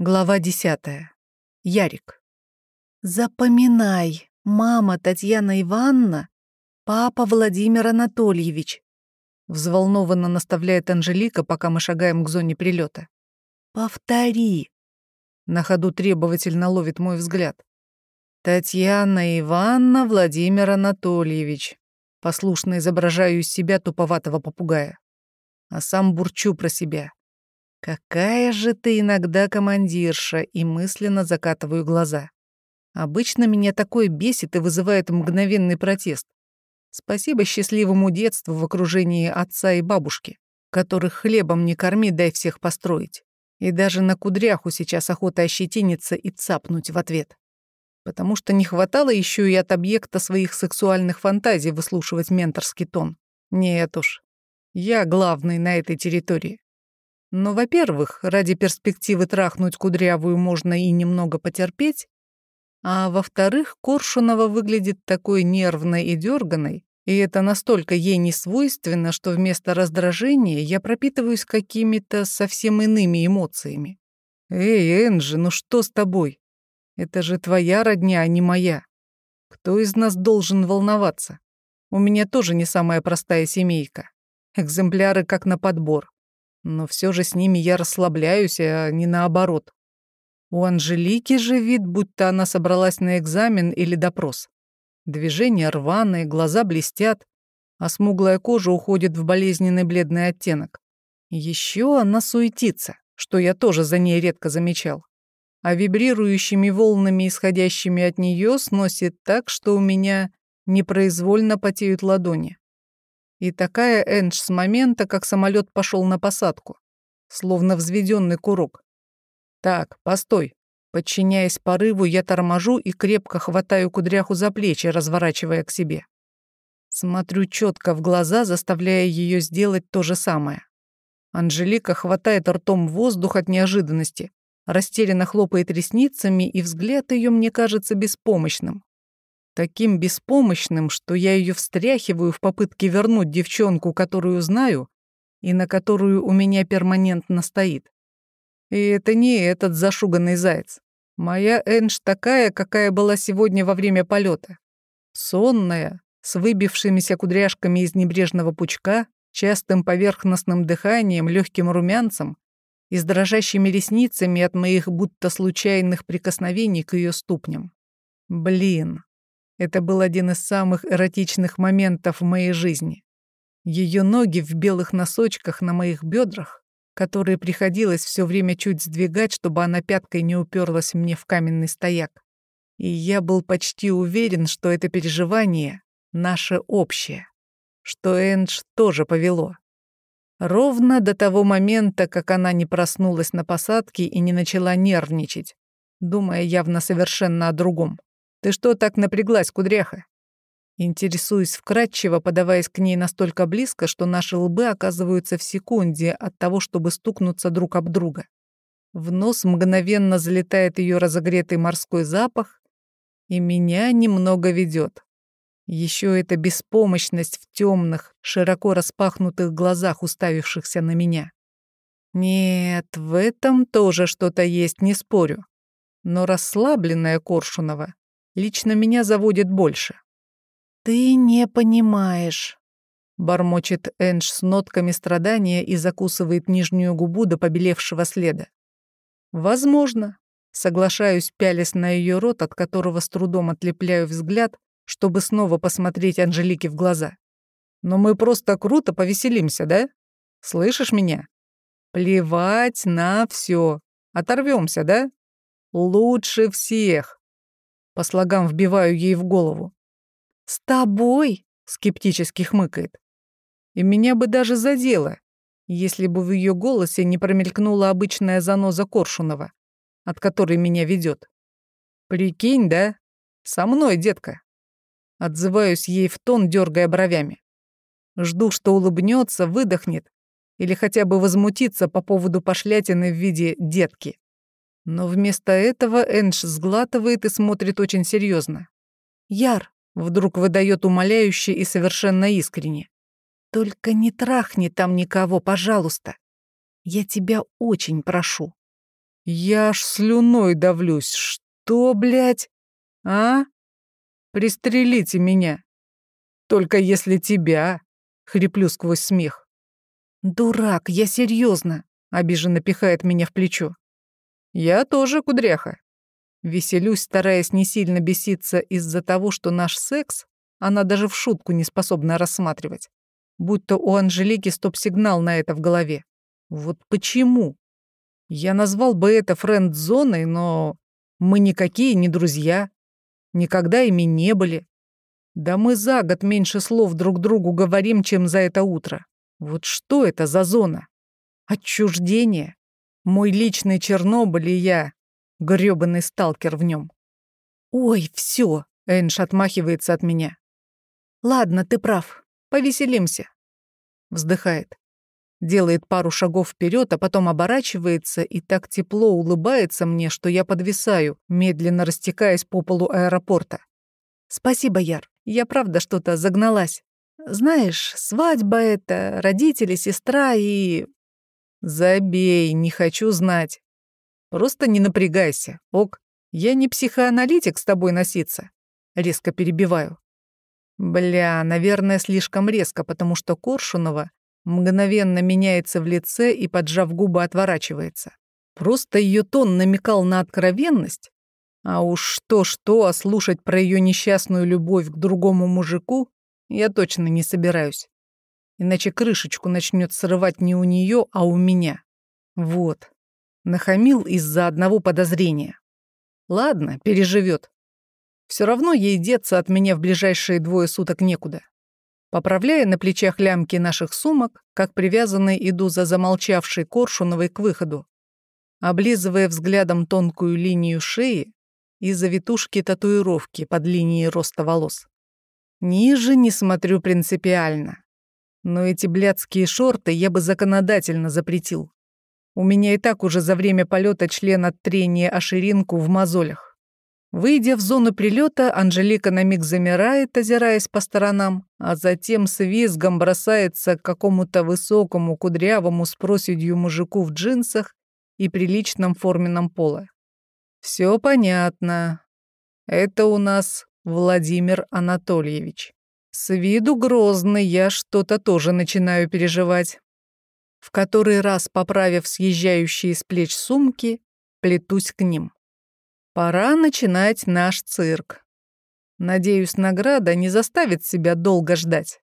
Глава десятая. Ярик. «Запоминай, мама Татьяна Ивановна, папа Владимир Анатольевич», взволнованно наставляет Анжелика, пока мы шагаем к зоне прилета. «Повтори». На ходу требовательно ловит мой взгляд. «Татьяна Ивановна Владимир Анатольевич». Послушно изображаю из себя туповатого попугая. А сам бурчу про себя. «Какая же ты иногда командирша!» и мысленно закатываю глаза. Обычно меня такое бесит и вызывает мгновенный протест. Спасибо счастливому детству в окружении отца и бабушки, которых хлебом не корми, дай всех построить. И даже на кудряху сейчас охота ощетиниться и цапнуть в ответ. Потому что не хватало еще и от объекта своих сексуальных фантазий выслушивать менторский тон. Нет уж, я главный на этой территории. Но, во-первых, ради перспективы трахнуть кудрявую можно и немного потерпеть, а во-вторых, Коршунова выглядит такой нервной и дерганой, и это настолько ей не свойственно, что вместо раздражения я пропитываюсь какими-то совсем иными эмоциями. «Эй, Энджи, ну что с тобой? Это же твоя родня, а не моя. Кто из нас должен волноваться? У меня тоже не самая простая семейка. Экземпляры как на подбор но все же с ними я расслабляюсь, а не наоборот. У Анжелики же вид, будто она собралась на экзамен или допрос. Движения рваные, глаза блестят, а смуглая кожа уходит в болезненный бледный оттенок. Еще она суетится, что я тоже за ней редко замечал. А вибрирующими волнами, исходящими от нее, сносит так, что у меня непроизвольно потеют ладони. И такая Эндж с момента, как самолет пошел на посадку, словно взведенный курок. Так, постой. Подчиняясь порыву, я торможу и крепко хватаю кудряху за плечи, разворачивая к себе. Смотрю четко в глаза, заставляя ее сделать то же самое. Анжелика хватает ртом воздух от неожиданности, растерянно хлопает ресницами, и взгляд ее мне кажется беспомощным таким беспомощным, что я ее встряхиваю в попытке вернуть девчонку, которую знаю, и на которую у меня перманентно стоит. И это не этот зашуганный заяц. Моя Энж такая, какая была сегодня во время полета. Сонная, с выбившимися кудряшками из небрежного пучка, частым поверхностным дыханием, легким румянцем и с дрожащими ресницами от моих будто случайных прикосновений к ее ступням. Блин, это был один из самых эротичных моментов в моей жизни. Ее ноги в белых носочках на моих бедрах, которые приходилось все время чуть сдвигать, чтобы она пяткой не уперлась мне в каменный стояк. И я был почти уверен, что это переживание наше общее, что Эндж тоже повело. Ровно до того момента, как она не проснулась на посадке и не начала нервничать, думая явно совершенно о другом. Ты что так напряглась, кудряха? Интересуюсь вкратчиво, подаваясь к ней настолько близко, что наши лбы оказываются в секунде от того, чтобы стукнуться друг об друга. В нос мгновенно залетает ее разогретый морской запах, и меня немного ведет. Еще эта беспомощность в темных, широко распахнутых глазах, уставившихся на меня. Нет, в этом тоже что-то есть, не спорю. Но расслабленная Коршунова лично меня заводит больше. «Ты не понимаешь», — бормочет Эндж с нотками страдания и закусывает нижнюю губу до побелевшего следа. «Возможно», — соглашаюсь, пялясь на ее рот, от которого с трудом отлепляю взгляд, чтобы снова посмотреть Анжелике в глаза. «Но мы просто круто повеселимся, да? Слышишь меня? Плевать на все. Оторвемся, да? Лучше всех. По слогам вбиваю ей в голову. «С тобой?» — скептически хмыкает. И меня бы даже задело, если бы в ее голосе не промелькнула обычная заноза Коршунова, от которой меня ведет. «Прикинь, да? Со мной, детка!» Отзываюсь ей в тон, дергая бровями. Жду, что улыбнется, выдохнет или хотя бы возмутится по поводу пошлятины в виде детки. Но вместо этого Эндж сглатывает и смотрит очень серьезно. «Яр», — вдруг выдает умоляюще и совершенно искренне. «Только не трахни там никого, пожалуйста. Я тебя очень прошу». Я аж слюной давлюсь. Что, блядь? А? Пристрелите меня. Только если тебя. Хриплю сквозь смех. Дурак, я серьезно. Обиженно пихает меня в плечо. Я тоже кудряха. Веселюсь, стараясь не сильно беситься из-за того, что наш секс она даже в шутку не способна рассматривать. Будь то у Анжелики стоп-сигнал на это в голове. Вот почему? Я назвал бы это френд-зоной, но мы никакие не друзья. Никогда ими не были. Да мы за год меньше слов друг другу говорим, чем за это утро. Вот что это за зона? Отчуждение? Мой личный Чернобыль и я, грёбаный сталкер в нем. Ой, все, Энш отмахивается от меня. Ладно, ты прав. Повеселимся. Вздыхает. Делает пару шагов вперед, а потом оборачивается и так тепло улыбается мне, что я подвисаю, медленно растекаясь по полу аэропорта. Спасибо, Яр. Я правда что-то загналась. Знаешь, свадьба это, родители, сестра и... Забей, не хочу знать. Просто не напрягайся, ок. Я не психоаналитик с тобой носиться. Резко перебиваю. Бля, наверное, слишком резко, потому что Коршунова мгновенно меняется в лице и, поджав губы, отворачивается. Просто ее тон намекал на откровенность, а уж что-что, а слушать про ее несчастную любовь к другому мужику я точно не собираюсь. Иначе крышечку начнет срывать не у нее, а у меня. Вот. Нахамил из-за одного подозрения. Ладно, переживет. Все равно ей деться от меня в ближайшие двое суток некуда. Поправляя на плечах лямки наших сумок, как привязанный иду за замолчавшей Коршуновой к выходу, облизывая взглядом тонкую линию шеи и завитушки татуировки под линией роста волос. Ниже не смотрю принципиально. Но эти блядские шорты я бы законодательно запретил. У меня и так уже за время полета член от трения о ширинку в мозолях. Выйдя в зону прилета, Анжелика на миг замирает, озираясь по сторонам, а затем с визгом бросается к какому-то высокому, кудрявому с проседью мужику в джинсах и приличном форменном поло. Все понятно. Это у нас Владимир Анатольевич. С виду грозный я что-то тоже начинаю переживать. В который раз, поправив съезжающие с плеч сумки, плетусь к ним. Пора начинать наш цирк. Надеюсь, награда не заставит себя долго ждать.